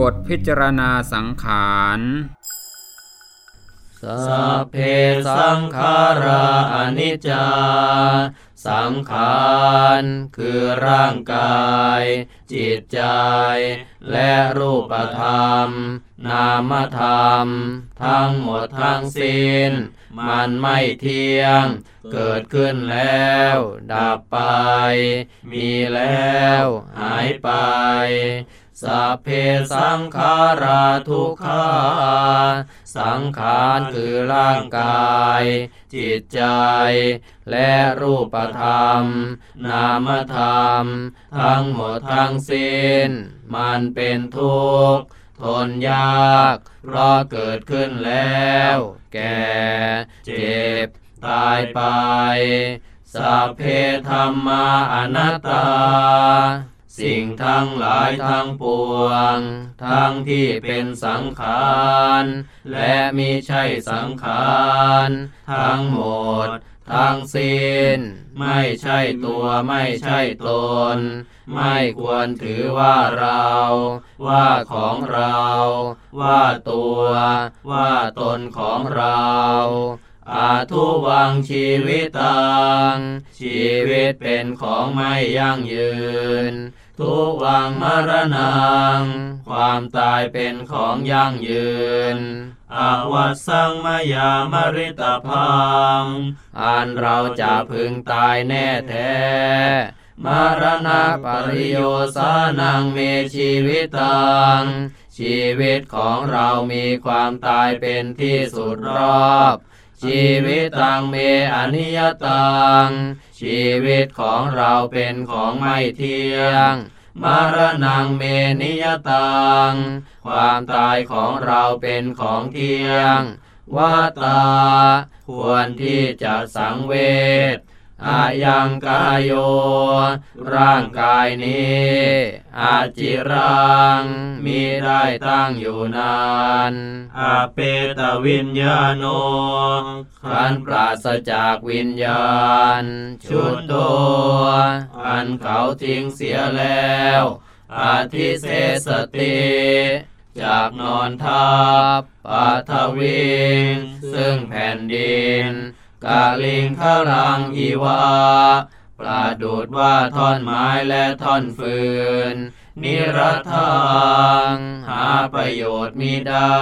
บทพิจารณาสังขารสัพเพสังขาราอนิจจา สังขารคือร่างกาย จิตใจ และรูปธรรม นามธรรม ทั้งหมดทั้งสิ้น มันไม่เที่ยง เกิดขึ้นแล้ว ดับไป มีแล้ว หายไปสัพเพสังขาราทุกขาสังขารคือร่างกาย จิตใจ และรูปธรรม นามธรรม ทั้งหมดทั้งสิ้น มันเป็นทุกข์ ทนยาก เพราะเกิดขึ้นแล้ว แก่เจ็บ ตายไป สัพเพธรรมาอนัตตา สิ่งทั้งหลายทั้งปวง ทั้งที่เป็นสังขาร และมิใช่สังขาร ทั้งหมด ทั้งสิ้นไม่ใช่ตัวไม่ใช่ตน ไม่ควรถือว่าเรา ว่าของเรา ว่าตัว ว่าตนของเราอาทุวังชีวิตตังชีวิตเป็นของไม่ยั่งยืน ทุวังมรณัง ความตายเป็นของยั่งยืนอาวัสสังมายามริตพัง อันเราจะพึงตายแน่แท้ มรณะปริโยสานังเมชีวิตตัง ชีวิตของเรามีความตายเป็นที่สุดรอบ ชีวิตตังเมอนิยตัง ชีวิตของเราเป็นของไม่เที่ยง มรณงเมนิยตัง ความตายของเราเป็นของเที่ยงวาตา ควรที่จะสังเวช อายังกายโย ร่างกายนี้ อาจิรัง มีได้ตั้งอยู่นานอาเปตวิญญาโนขันปราศจากวิญญาณ ชุดตัวอันเขาทิ้งเสียแล้วอาทิเสสติจากนอนทับปัทวิง ซึ่งแผ่นดิน กาลิงขรังอีวาปลาดูดว่าท่อนไม้และท่อนฟืน นิรัทางหาประโยชน์มิได้